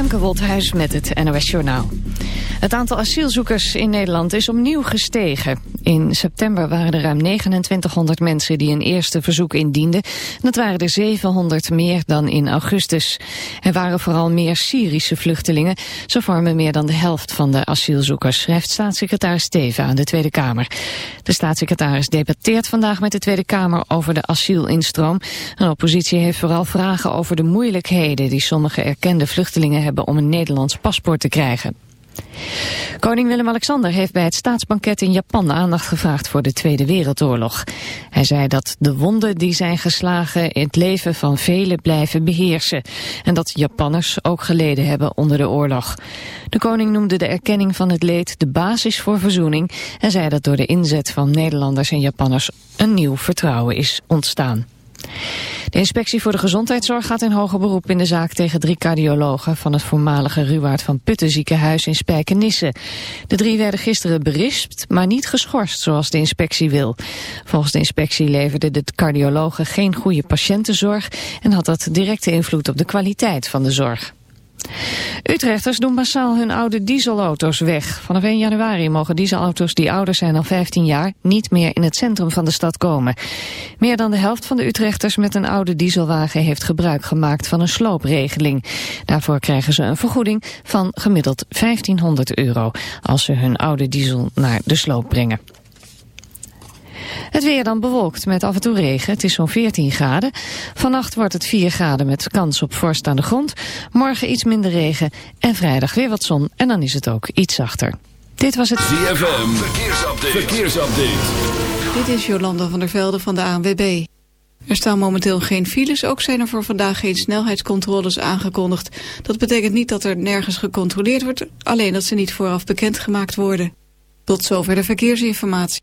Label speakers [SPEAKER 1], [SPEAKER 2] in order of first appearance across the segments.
[SPEAKER 1] Femke Woldhuis met het NOS Journaal. Het aantal asielzoekers in Nederland is opnieuw gestegen. In september waren er ruim 2900 mensen die een eerste verzoek indienden. Dat waren er 700 meer dan in augustus. Er waren vooral meer Syrische vluchtelingen. Ze vormen meer dan de helft van de asielzoekers, schrijft staatssecretaris Steven aan de Tweede Kamer. De staatssecretaris debatteert vandaag met de Tweede Kamer over de asielinstroom. De oppositie heeft vooral vragen over de moeilijkheden die sommige erkende vluchtelingen hebben om een Nederlands paspoort te krijgen. Koning Willem-Alexander heeft bij het staatsbanket in Japan aandacht gevraagd voor de Tweede Wereldoorlog. Hij zei dat de wonden die zijn geslagen in het leven van velen blijven beheersen. En dat Japanners ook geleden hebben onder de oorlog. De koning noemde de erkenning van het leed de basis voor verzoening. En zei dat door de inzet van Nederlanders en Japanners een nieuw vertrouwen is ontstaan. De inspectie voor de gezondheidszorg gaat in hoger beroep in de zaak tegen drie cardiologen van het voormalige Ruwaard van Putten ziekenhuis in Spijkenisse. De drie werden gisteren berispt, maar niet geschorst zoals de inspectie wil. Volgens de inspectie leverden de cardiologen geen goede patiëntenzorg en had dat directe invloed op de kwaliteit van de zorg. Utrechters doen massaal hun oude dieselauto's weg. Vanaf 1 januari mogen dieselauto's die ouder zijn dan 15 jaar niet meer in het centrum van de stad komen. Meer dan de helft van de Utrechters met een oude dieselwagen heeft gebruik gemaakt van een sloopregeling. Daarvoor krijgen ze een vergoeding van gemiddeld 1500 euro als ze hun oude diesel naar de sloop brengen. Het weer dan bewolkt met af en toe regen. Het is zo'n 14 graden. Vannacht wordt het 4 graden met kans op vorst aan de grond. Morgen iets minder regen en vrijdag weer wat zon. En dan is het ook iets zachter. Dit was het
[SPEAKER 2] ZFM. Verkeersupdate. Verkeersupdate.
[SPEAKER 3] Dit is Jolanda van der Velde van de ANWB. Er staan momenteel geen files, ook zijn er voor vandaag geen snelheidscontroles aangekondigd. Dat betekent niet dat er nergens gecontroleerd wordt, alleen dat ze niet vooraf bekendgemaakt worden. Tot zover de verkeersinformatie.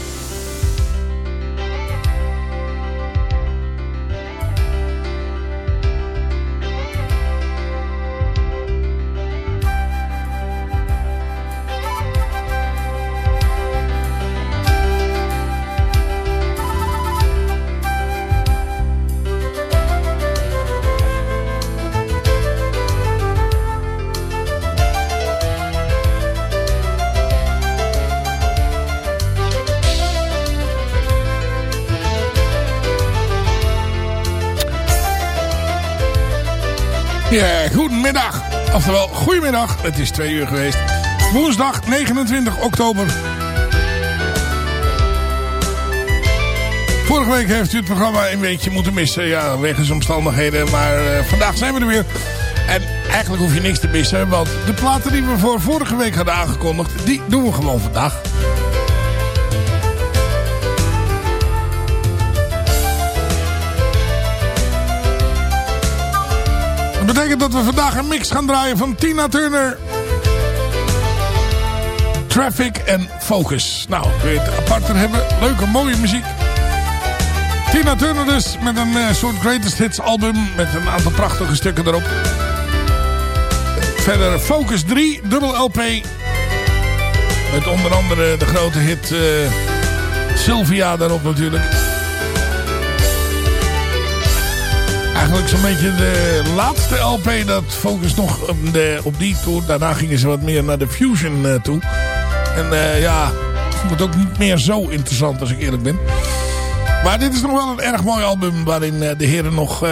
[SPEAKER 4] Goedemiddag. Oftewel, goedemiddag. Het is twee uur geweest. Woensdag 29 oktober. Vorige week heeft u het programma een beetje moeten missen. Ja, wegens omstandigheden. Maar uh, vandaag zijn we er weer. En eigenlijk hoef je niks te missen. Want de platen die we voor vorige week hadden aangekondigd... die doen we gewoon vandaag. Betekent dat we vandaag een mix gaan draaien van Tina Turner... Traffic en Focus. Nou, kun je het aparter hebben. Leuke, mooie muziek. Tina Turner dus met een uh, soort greatest hits album. Met een aantal prachtige stukken erop. Verder Focus 3, dubbel LP. Met onder andere de grote hit uh, Sylvia daarop natuurlijk. Eigenlijk zo'n beetje de laatste LP dat Focus nog op, de, op die tour. Daarna gingen ze wat meer naar de Fusion uh, toe. En uh, ja, ik vond het ook niet meer zo interessant als ik eerlijk ben. Maar dit is nog wel een erg mooi album waarin uh, de heren nog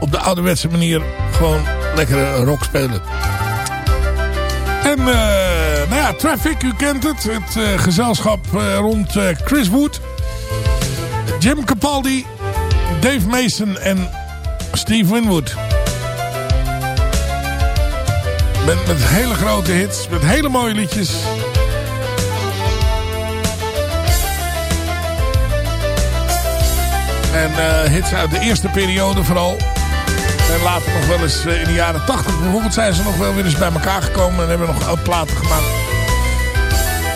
[SPEAKER 4] op de ouderwetse manier gewoon lekkere rock spelen. En nou ja, Traffic, u kent het. Het gezelschap rond Chris Wood, Jim Capaldi, Dave Mason en Steve Winwood. Met, met hele grote hits, met hele mooie liedjes. En uh, hits uit de eerste periode vooral. En later nog wel eens uh, in de jaren 80 bijvoorbeeld zijn ze nog wel weer eens bij elkaar gekomen. En hebben nog platen gemaakt.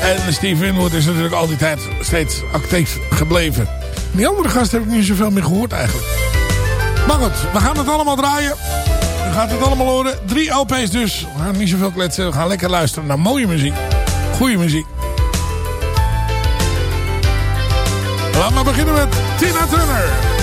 [SPEAKER 4] En Steve Winwood is natuurlijk al die tijd steeds actief gebleven. En die andere gast heb ik niet zoveel meer gehoord eigenlijk. Maar goed, we gaan het allemaal draaien. We gaan het allemaal horen. Drie LP's dus. We gaan niet zoveel kletsen. We gaan lekker luisteren naar mooie muziek. Goeie muziek. Laten we beginnen met Tina Turner.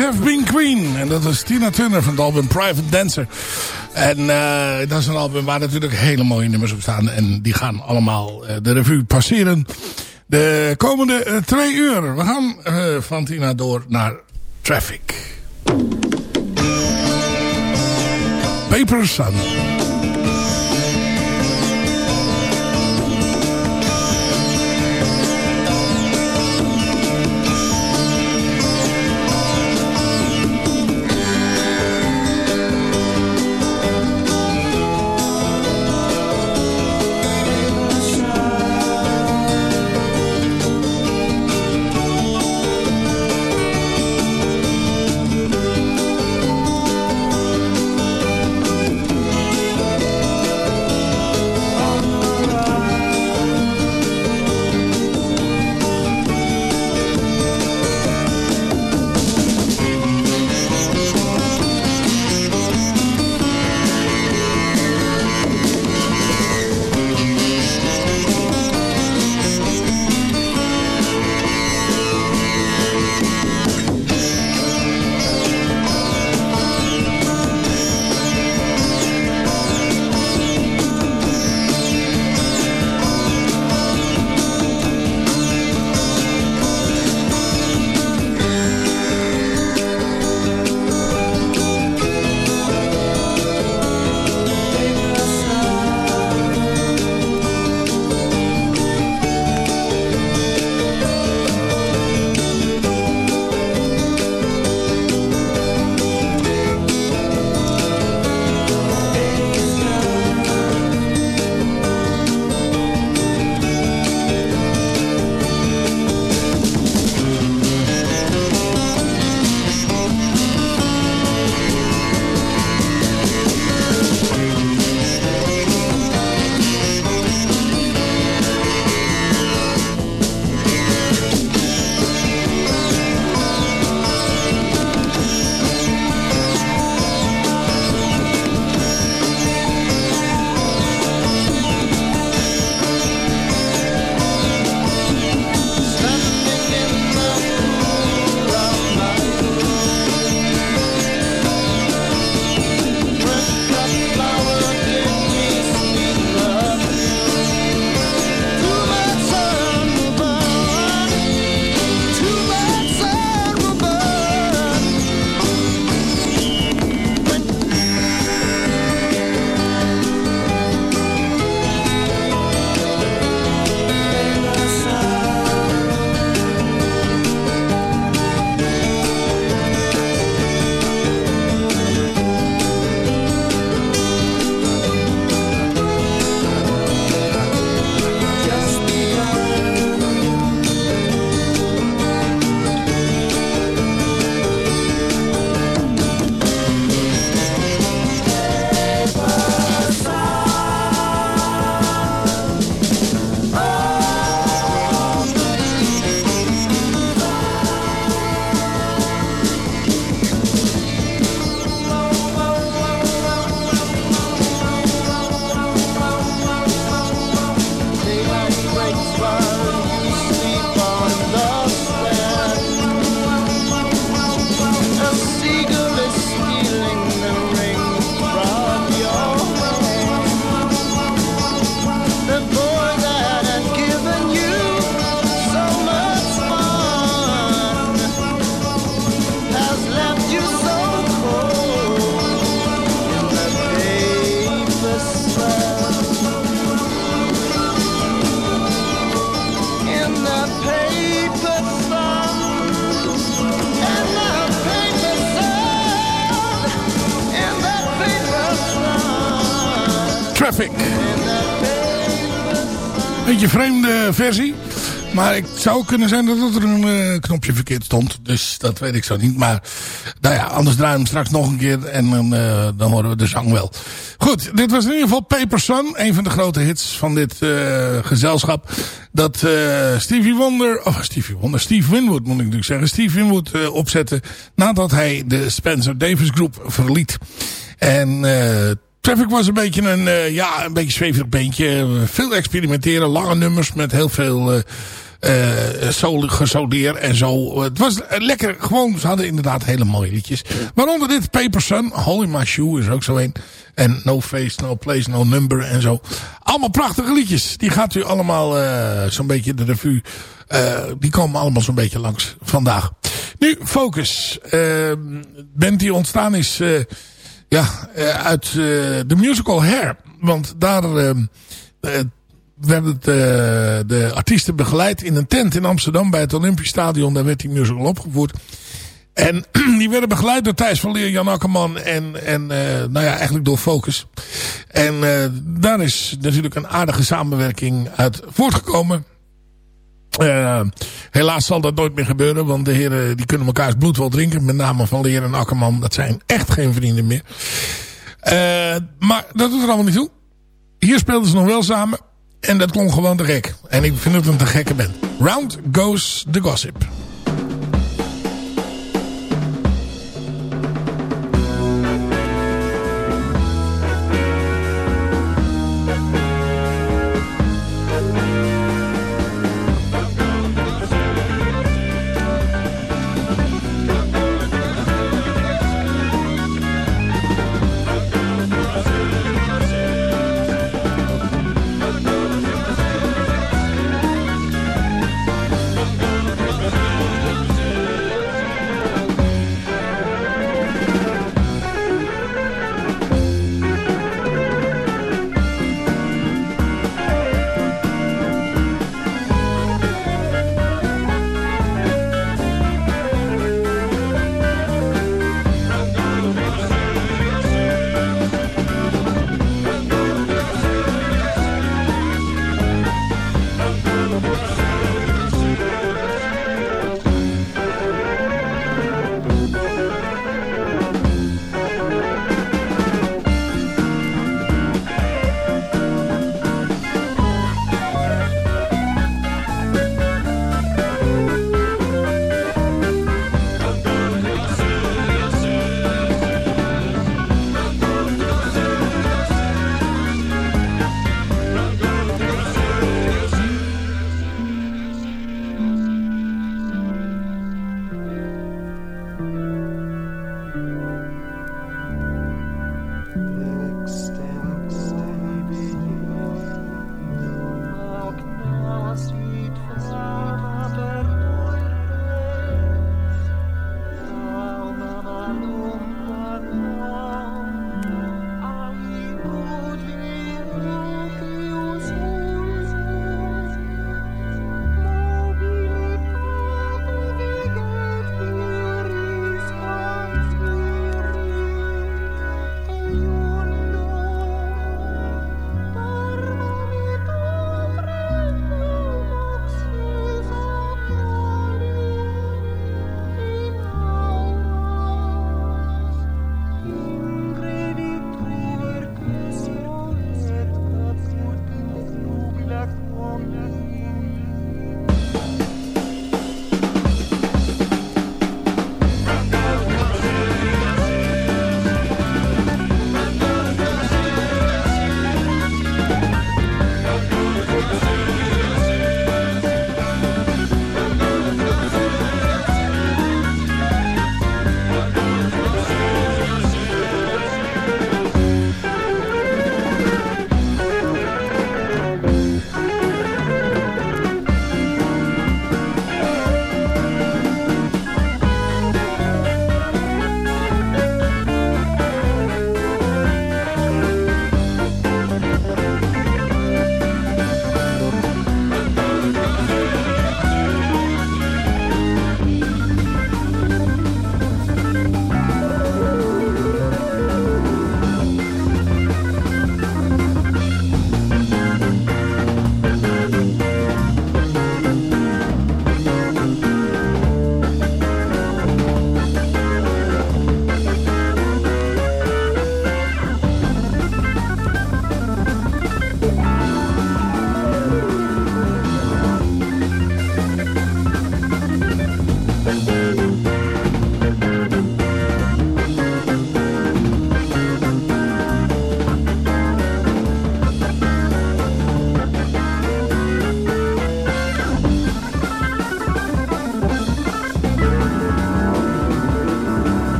[SPEAKER 4] Have Been Queen. En dat is Tina Turner van het album Private Dancer. En uh, dat is een album waar natuurlijk hele mooie nummers op staan. En die gaan allemaal uh, de revue passeren. De komende uh, twee uur. We gaan van Tina door naar Traffic. Paper Sun. Beetje vreemde versie. Maar het zou kunnen zijn dat er een uh, knopje verkeerd stond. Dus dat weet ik zo niet. Maar nou ja, anders draaien we hem straks nog een keer. En dan, uh, dan horen we de zang wel. Goed, dit was in ieder geval Paper Sun. Een van de grote hits van dit uh, gezelschap. Dat Stevie Wonder, of Stevie Wonder, Steve Winwood moet ik natuurlijk zeggen. Steve Winwood opzette nadat hij de Spencer Davis Groep verliet. En Traffic was een beetje een, uh, ja, een beetje zweverig beentje. Veel experimenteren, lange nummers met heel veel uh, uh, en zo. Het was lekker, gewoon, ze hadden inderdaad hele mooie liedjes. Waaronder dit Paper Sun, Hole in My Shoe is ook zo een. En No Face, No Place, No Number en zo. Allemaal prachtige liedjes. Die gaat u allemaal uh, zo'n beetje de revue. Die komen allemaal zo'n beetje langs vandaag. Nu, Focus. Uh, band die ontstaan is ja, uit de musical Hair. Want daar werden de, de artiesten begeleid in een tent in Amsterdam bij het Olympisch Stadion. Daar werd die musical opgevoerd. En die werden begeleid door Thijs van Leer, Jan Akkerman en, en nou ja, eigenlijk door Focus. En daar is natuurlijk een aardige samenwerking uit voortgekomen. Uh, helaas zal dat nooit meer gebeuren, want de heren die kunnen elkaars bloed wel drinken. Met name van Leer en Akkerman, dat zijn echt geen vrienden meer. maar dat doet er allemaal niet toe. Hier speelden ze nog wel samen. En dat klonk gewoon te gek. En ik vind het een te gekke band. Round Goes the Gossip.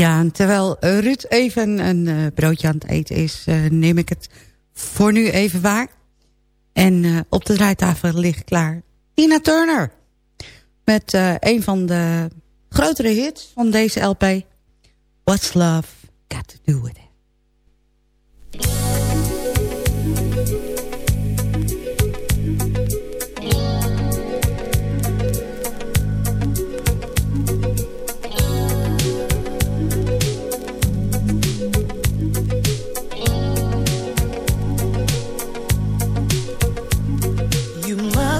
[SPEAKER 5] Ja, terwijl Ruud even een uh, broodje aan het eten is... Uh, neem ik het voor nu even waar. En uh, op de draaitafel ligt klaar Tina Turner. Met een van de grotere hits van deze LP. What's Love Got To Do With It.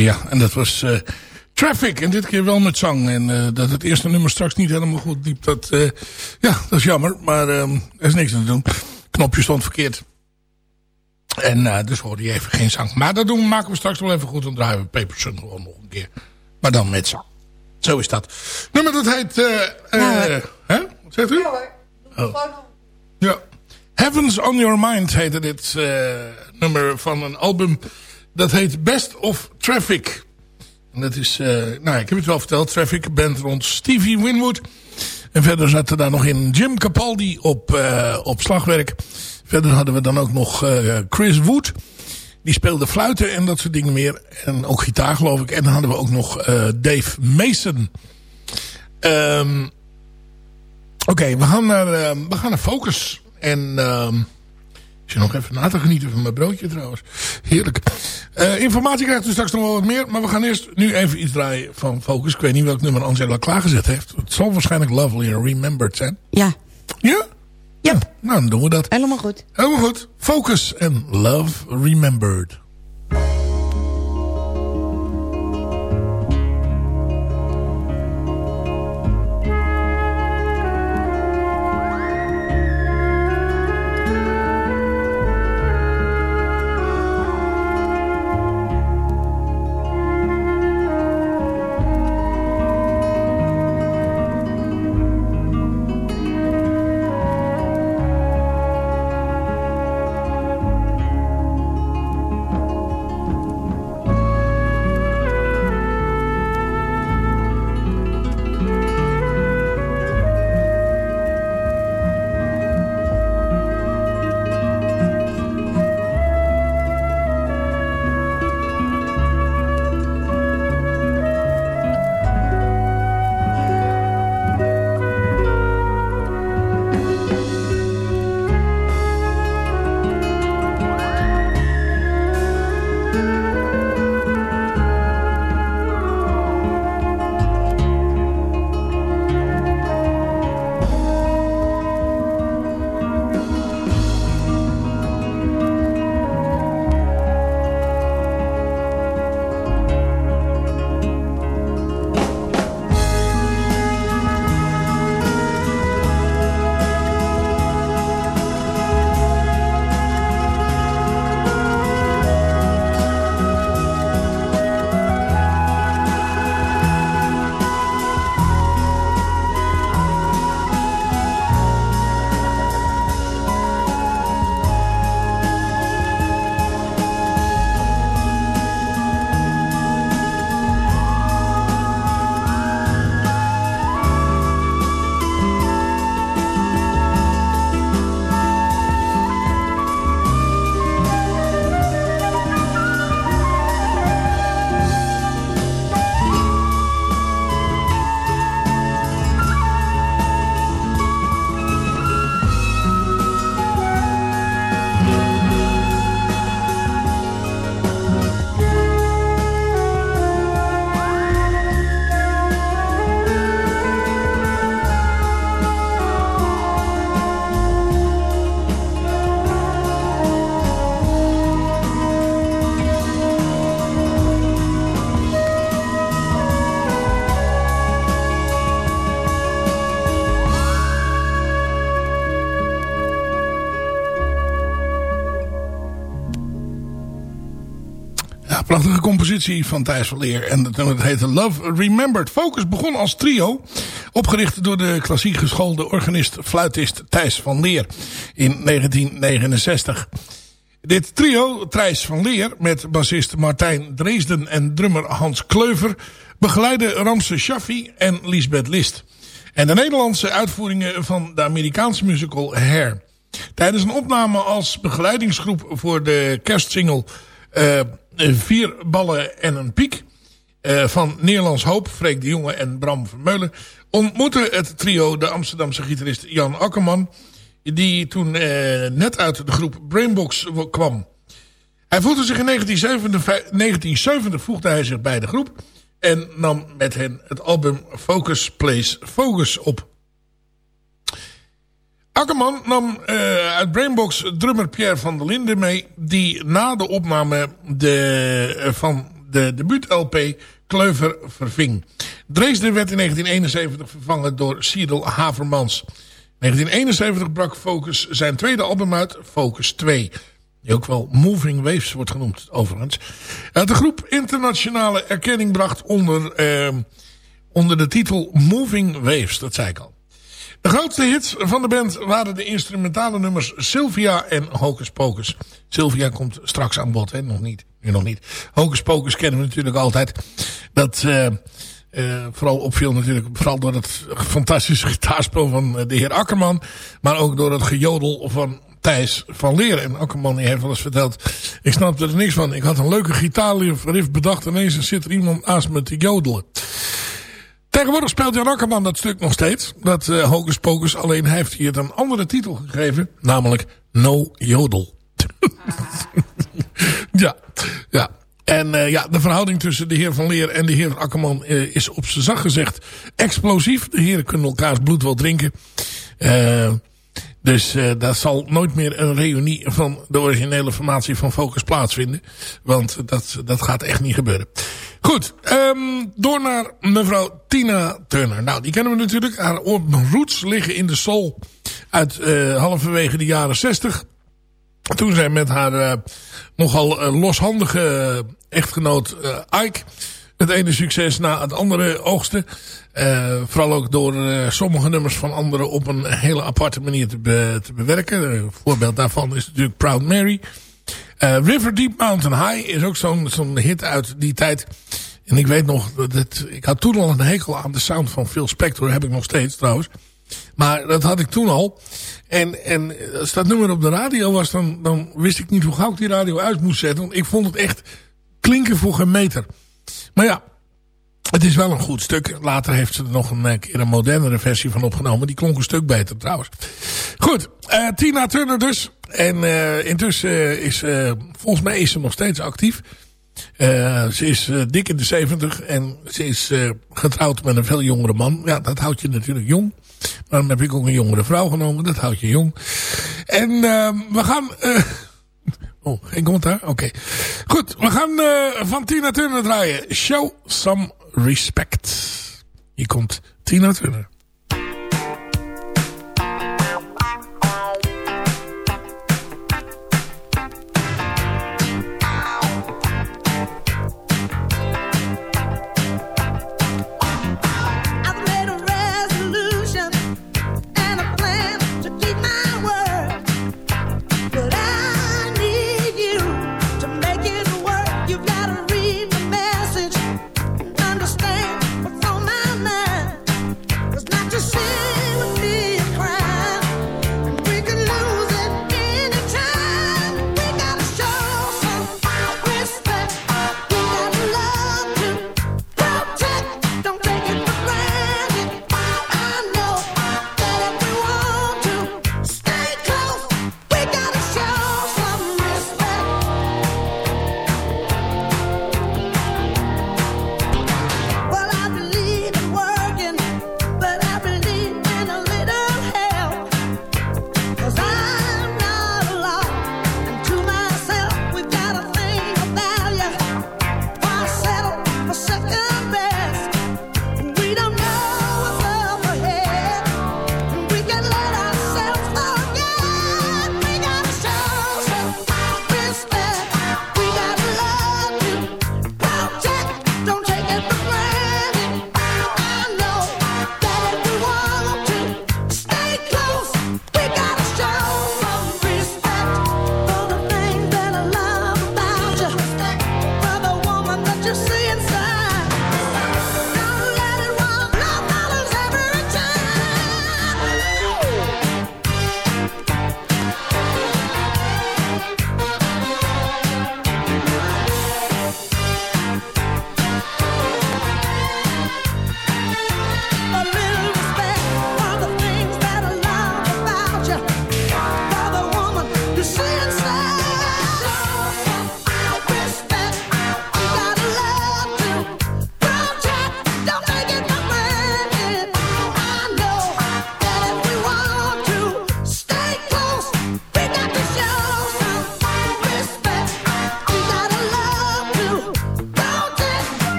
[SPEAKER 4] Ja, en dat was eh, Traffic. En dit keer wel met zang. En eh, dat het eerste nummer straks niet helemaal goed liep. Dat, eh, ja, dat is jammer. Maar ehm, er is niks aan te doen. Knopje stond verkeerd. En dus hoorde je even geen zang. Maar dat doen, we- maken we straks wel even goed. Dan draaien we Paper Sun gewoon nog een keer. Maar dan met zang. Zo is dat. Nummer dat heet...
[SPEAKER 5] Ja, hoor.
[SPEAKER 4] hè? Wat zegt u? Oh. Ja. Heavens on Your Mind heette dit nummer van een album. Dat heet Best of Traffic. En dat is, eh, nou ik heb het wel verteld. Traffic, band rond Stevie Winwood. En verder zaten daar nog in Jim Capaldi op, eh, op slagwerk. Verder hadden we dan ook nog eh, Chris Wood. Die speelde fluiten en dat soort dingen meer. En ook gitaar geloof ik. En dan hadden we ook nog Dave Mason. Ehm Oké, we gaan naar we gaan naar Focus. En ehm ik zit nog even na te genieten van mijn broodje trouwens. Heerlijk. Eh, informatie krijgt u straks nog wel wat meer. Maar we gaan eerst nu even iets draaien van Focus. Ik weet niet welk nummer Angela klaargezet heeft. Het zal waarschijnlijk Lovely and Remembered zijn.
[SPEAKER 5] Ja,
[SPEAKER 4] Ja?
[SPEAKER 5] Ja.
[SPEAKER 4] Nou, dan doen we dat.
[SPEAKER 5] helemaal goed.
[SPEAKER 4] Helemaal goed. Focus en Love Remembered. Compositie van Thijs van Leer. En het heette Love Remembered. Focus begon als trio. Opgericht door de klassiek geschoolde organist, fluitist Thijs van Leer. In 1969. Dit trio, Thijs van Leer, met bassist Martijn Dresden en drummer Hans Kleuver, begeleidde Ramse Shaffi en Lisbeth List. En de Nederlandse uitvoeringen van de Amerikaanse musical Hair. Tijdens een opname als begeleidingsgroep voor de kerstsingle eh, Vier ballen en een piek eh, van Nederlands Hoop, Freek de Jonge en Bram Vermeulen, ontmoette het trio de Amsterdamse gitarist Jan Akkerman, die toen eh, net uit de groep Brainbox kwam. Hij voegde zich in 1970, 1970 voegde hij zich bij de groep en nam met hen het album Focus Plays Focus op. Akkerman nam uh, uit Brainbox drummer Pierre van der Linden mee... die na de opname de, uh, van de debuut-LP Kleuver verving. Dresden werd in 1971 vervangen door Siedel Havermans. 1971 brak Focus zijn tweede album uit, Focus 2. Die ook wel Moving Waves wordt genoemd, overigens. Uh, de groep internationale erkenning bracht onder, onder de titel Moving Waves, dat zei ik al. De grootste hits van de band waren de instrumentale nummers Sylvia en Hocus Pocus. Sylvia komt straks aan bod, hè? nog niet. Nu nog niet. Hocus Pocus kennen we natuurlijk altijd. Dat uh, uh, vooral opviel natuurlijk, vooral door het fantastische gitaarspel van de heer Akkerman. Maar ook door het gejodel van Thijs van Leren. En Akkerman heeft wel eens verteld, ik snapte er niks van. Ik had een leuke gitaarriff bedacht ineens er zit er iemand naast me te jodelen. Tegenwoordig speelt Jan Akkerman dat stuk nog steeds. Dat uh, Hocus Pocus. Alleen hij heeft hier een andere titel gegeven. Namelijk No Jodel. ja, ja. En uh, ja, de verhouding tussen de heer Van Leer en de heer Akkerman uh, is op zijn zacht gezegd explosief. De heren kunnen elkaars bloed wel drinken. Dus dat zal nooit meer een reunie van de originele formatie van Focus plaatsvinden. Want dat, dat gaat echt niet gebeuren. Goed, um, door naar mevrouw Tina Turner. Nou, die kennen we natuurlijk. Haar roots liggen in de soul uit uh, halverwege de jaren zestig. Toen zij met haar uh, nogal uh, loshandige echtgenoot Ike het ene succes na het andere oogsten. Vooral ook door sommige nummers van anderen op een hele aparte manier te, te bewerken. Een voorbeeld daarvan is natuurlijk Proud Mary. Uh, River Deep Mountain High is ook zo'n zo'n hit uit die tijd. En ik weet nog, dat, ik had toen al een hekel aan de sound van Phil Spector. Heb ik nog steeds trouwens. Maar dat had ik toen al. En, en als dat nummer op de radio was, dan, dan wist ik niet hoe gauw ik die radio uit moest zetten. Want ik vond het echt klinken voor geen meter. Maar ja, het is wel een goed stuk. Later heeft ze er nog een keer een modernere versie van opgenomen. Die klonk een stuk beter trouwens. Goed, uh, Tina Turner dus. En uh, intussen is, uh, volgens mij is ze nog steeds actief. ze is dik in de 70 en ze is getrouwd met een veel jongere man. Ja, dat houdt je natuurlijk jong. Daarom heb ik ook een jongere vrouw genomen. Dat houdt je jong. En we gaan... Oh, geen commentaar? Oké. Goed, we gaan van Tina Turner draaien. Show some respect. Hier komt Tina Turner.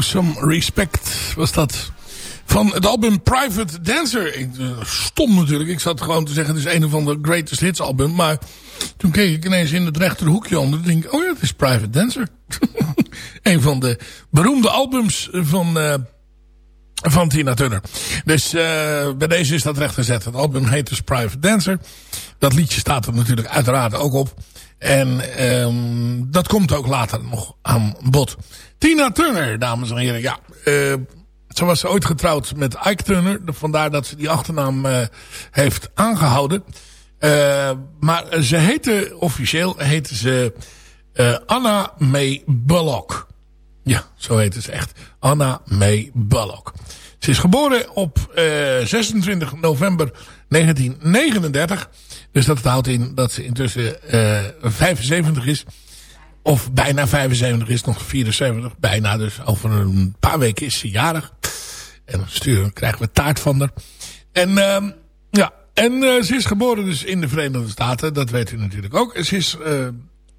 [SPEAKER 4] Some Respect was dat. Van het album Private Dancer. Eh, stom natuurlijk. Ik zat gewoon te zeggen het is een van de greatest hits album. Maar toen keek ik ineens in het rechterhoekje onder. En denk ik, oh ja, het is Private Dancer. een van de beroemde albums van, eh, van Tina Turner. Dus eh, bij deze is dat rechtgezet. Het album heet dus Private Dancer. Dat liedje staat er natuurlijk uiteraard ook op. En ehm, dat komt ook later nog aan bod. Tina Turner, dames en heren. Ja, uh, ze was ooit getrouwd met Ike Turner. Vandaar dat ze die achternaam uh, heeft aangehouden. Uh, maar ze heette, officieel heette ze Anna May Bullock. Ja, zo heette ze echt. Anna May Bullock. Ze is geboren op 26 november 1939. Dus dat houdt in dat ze intussen 75 is. Of bijna 75 is, nog 74. Bijna, dus over een paar weken is ze jarig. En dan sturen, krijgen we taart van haar. En uh, ja, en uh, ze is geboren dus in de Verenigde Staten. Dat weet u natuurlijk ook. Ze is uh,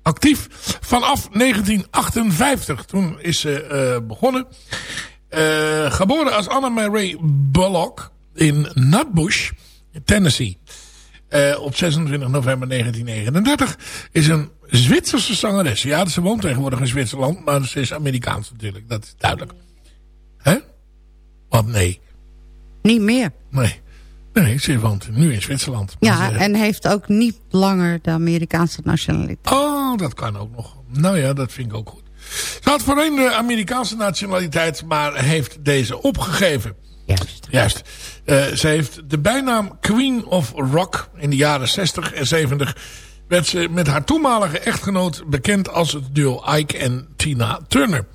[SPEAKER 4] actief vanaf 1958. Toen is ze uh, begonnen. geboren als Anna Mae Bullock in Nutbush, Tennessee. op 26 november 1939 is een Zwitserse zangeres. Ja, ze woont tegenwoordig in Zwitserland, maar ze is Amerikaans natuurlijk. Dat is duidelijk. Hè? Wat nee.
[SPEAKER 5] Niet meer.
[SPEAKER 4] Nee. Nee, ze woont nu in Zwitserland.
[SPEAKER 5] Ja, ze, en heeft ook niet langer de Amerikaanse nationaliteit.
[SPEAKER 4] Oh, dat kan ook nog. Nou ja, dat vind ik ook goed. Ze had voorheen de Amerikaanse nationaliteit, maar heeft deze opgegeven.
[SPEAKER 5] Juist.
[SPEAKER 4] Juist. Uh, ze heeft de bijnaam Queen of Rock in de jaren 60 en 70 werd ze met haar toenmalige echtgenoot bekend als het duo Ike en Tina Turner.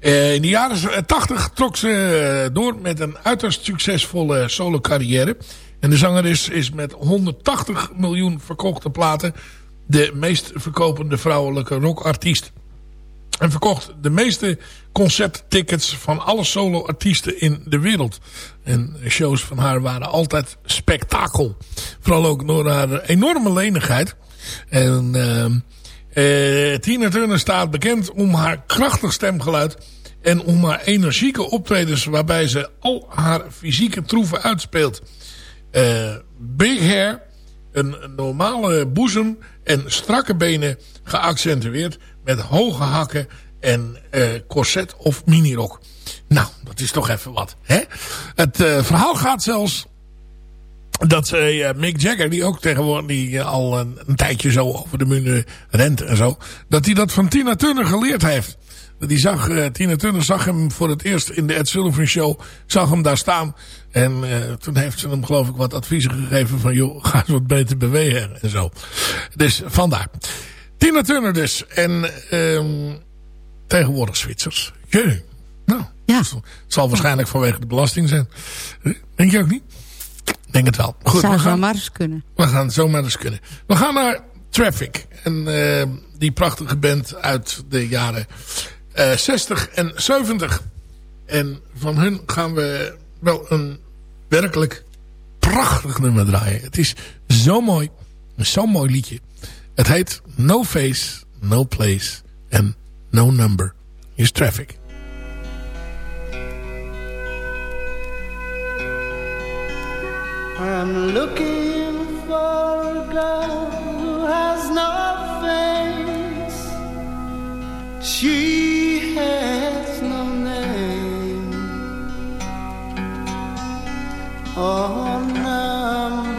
[SPEAKER 4] Uh, in de jaren 80 trok ze uh, door met een uiterst succesvolle solo carrière. En de zangeres is met 180 miljoen verkochte platen de meest verkopende vrouwelijke rockartiest. En verkocht de meeste concerttickets van alle solo-artiesten in de wereld. En shows van haar waren altijd spektakel. Vooral ook door haar enorme lenigheid. En uh, uh, Tina Turner staat bekend om haar krachtig stemgeluid. En om haar energieke optredens waarbij ze al haar fysieke troeven uitspeelt. Uh, big hair, een normale boezem en strakke benen geaccentueerd met hoge hakken en uh, corset of minirok. Nou, dat is toch even wat. Hè? Het uh, verhaal gaat zelfs dat ze uh, Mick Jagger, die ook tegenwoordig die, al een, tijdje zo over de muur rent en zo, dat hij dat van Tina Turner geleerd heeft. Die zag, Tina Turner zag hem voor het eerst in de Ed Sullivan Show, zag hem daar staan. En toen heeft ze hem geloof ik wat adviezen gegeven van, joh, ga eens wat beter bewegen en zo. Dus vandaar. Tina Turner dus. En um, tegenwoordig Zwitsers. Jee. Nou,
[SPEAKER 5] ja.
[SPEAKER 4] het zal waarschijnlijk vanwege de belasting zijn. Denk je ook niet? Denk het wel.
[SPEAKER 5] Goed, Zou we gaan, maar eens kunnen.
[SPEAKER 4] We gaan zomaar eens kunnen. We gaan naar Traffic. En uh, die prachtige band uit de jaren uh, 60 en 70. En van hun gaan we wel een werkelijk prachtig nummer draaien. Het is zo mooi. Zo'n mooi liedje. Het heet No Face, No Place en No Number. Is Traffic.
[SPEAKER 6] I'm looking for a girl who has no face. She has no name oh, or number.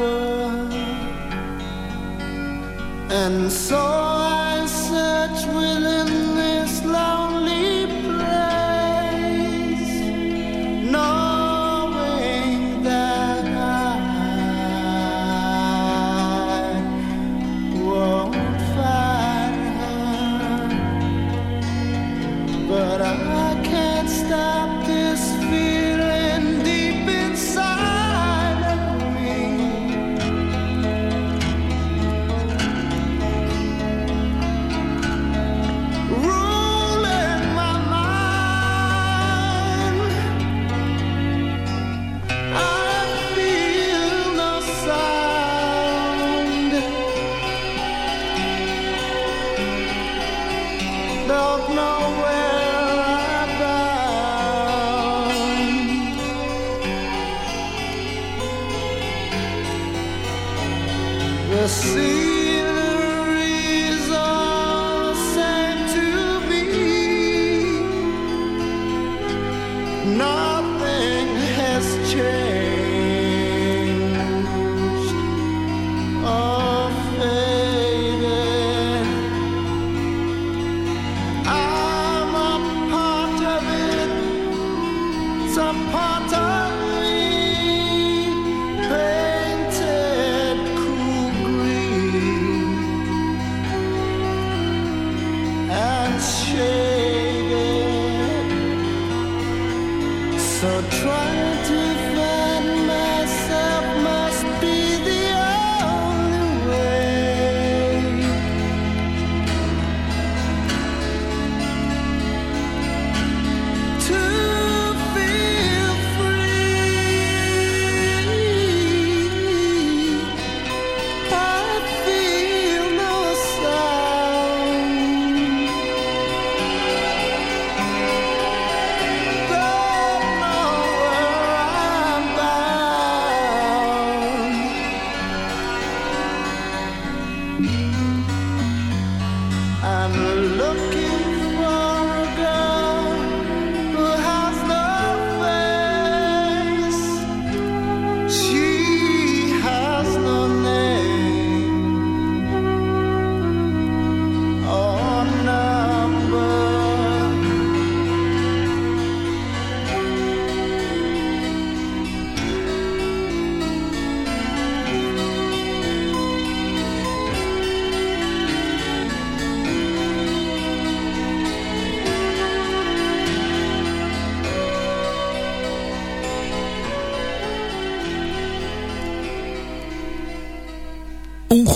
[SPEAKER 6] And so I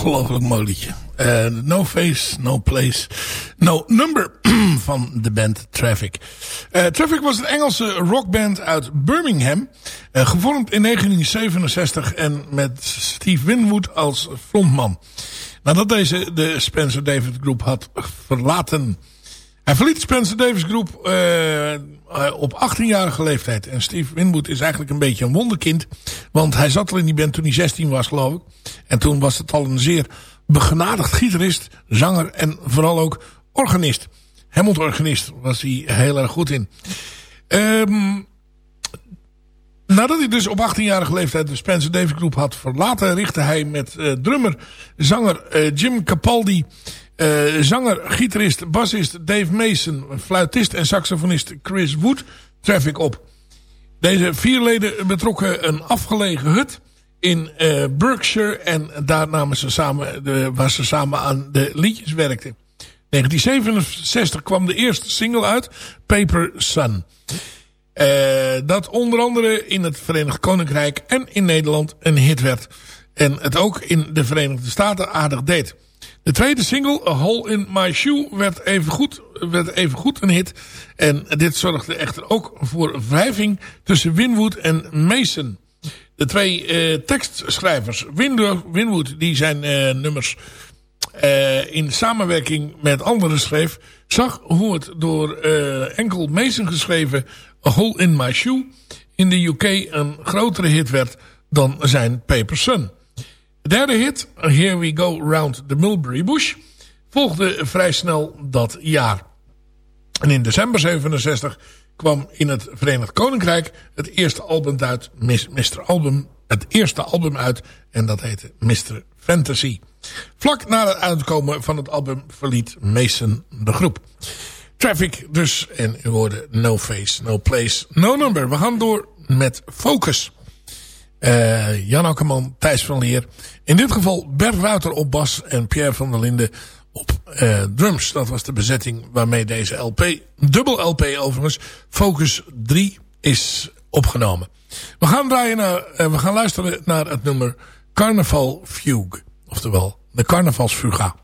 [SPEAKER 4] Ongelooflijk mooi. Eh, no Face, No Place, No Number van de band Traffic. Eh, Traffic was een Engelse rockband uit Birmingham. eh, gevormd in 1967 en met Steve Winwood als frontman. Nadat deze de Spencer David Groep had verlaten. Hij verliet Spencer Davis Groep eh, eh, op 18-jarige leeftijd. En Steve Winwood is eigenlijk een beetje een wonderkind. Want hij zat al in die band toen hij 16 was geloof ik. En toen was het al een zeer begenadigd gitarist, zanger en vooral ook organist. Hammond-organist was hij heel erg goed in. Ehm Nadat hij dus op 18-jarige leeftijd de Spencer Davis Groep had verlaten... richtte hij met eh, drummer, zanger Jim Capaldi... eh, zanger, gitarist, bassist Dave Mason... fluitist en saxofonist Chris Wood Traffic op. Deze vier leden betrokken een afgelegen hut in eh, Berkshire... en daar namen ze samen, de, waar ze samen aan de liedjes werkten. 1967 kwam de eerste single uit, Paper Sun... Eh, dat onder andere in het Verenigd Koninkrijk en in Nederland een hit werd. En het ook in de Verenigde Staten aardig deed. De tweede single, A Hole in My Shoe, werd even goed, werd even goed een hit. En dit zorgde echter ook voor wrijving tussen Winwood en Mason. De twee eh, tekstschrijvers, Winwood, die zijn eh, nummers eh, in samenwerking met anderen schreef... zag hoe het door enkel Mason geschreven A Hole in My Shoe... in de UK een grotere hit werd dan zijn Paper Sun. De derde hit, Here We Go Round the Mulberry Bush... volgde vrij snel dat jaar. En in december 67 kwam in het Verenigd Koninkrijk het eerste album uit, Mr. Album, het eerste album uit en dat heette Mr. Fantasy. Vlak na het uitkomen van het album verliet Mason de groep. Traffic dus, en u hoorde No Face, No Place, No Number. We gaan door met Focus. Uh, Jan Akkerman, Thijs van Leer. In dit geval Bert Ruiter op bas en Pierre van der Linden op uh, drums. Dat was de bezetting waarmee deze LP, dubbel LP overigens, Focus 3 is opgenomen. We gaan, draaien naar, uh, we gaan luisteren naar het nummer Carnaval Fugue. Oftewel, de Carnavalsfuga.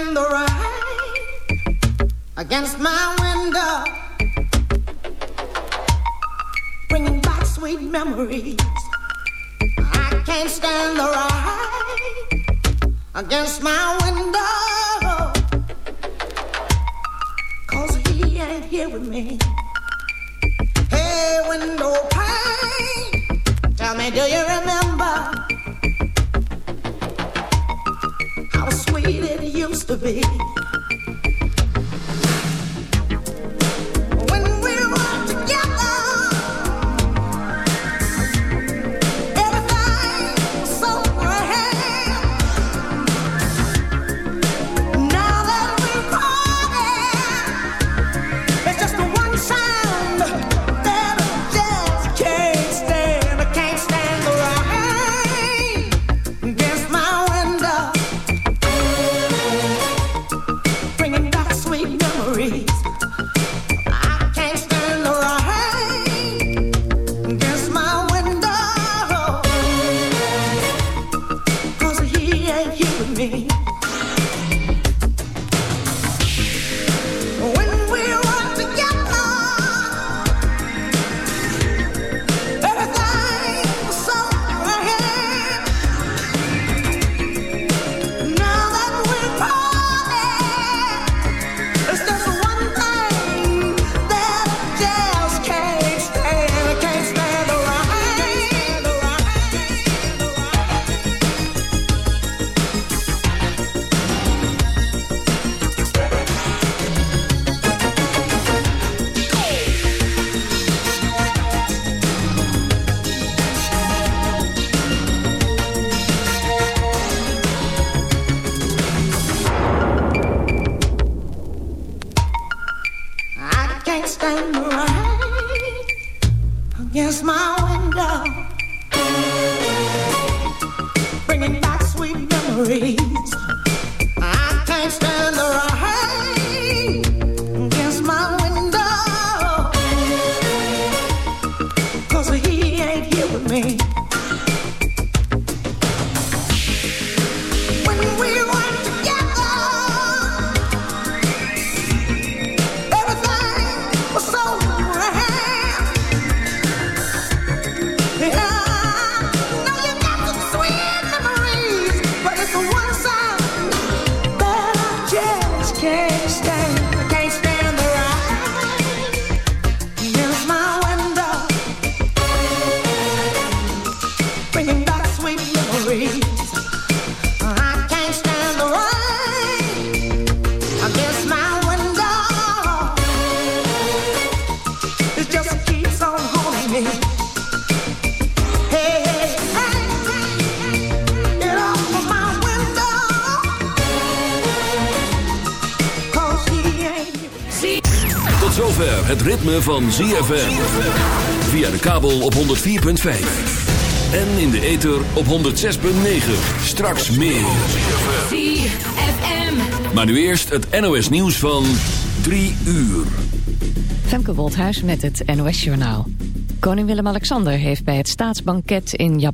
[SPEAKER 6] in the rain against my window, bringing back sweet memories. I can't stand the rain against my window, cause he ain't here with me. Hey, window pane, tell me, do you remember? used to be.
[SPEAKER 2] ZFM. Via de kabel op 104.5. En in de ether op 106.9. Straks meer.
[SPEAKER 7] ZFM.
[SPEAKER 2] Maar nu eerst het NOS nieuws van 3 uur.
[SPEAKER 1] Femke Wolthuis met het NOS Journaal. Koning Willem-Alexander heeft bij het staatsbanket in Japan...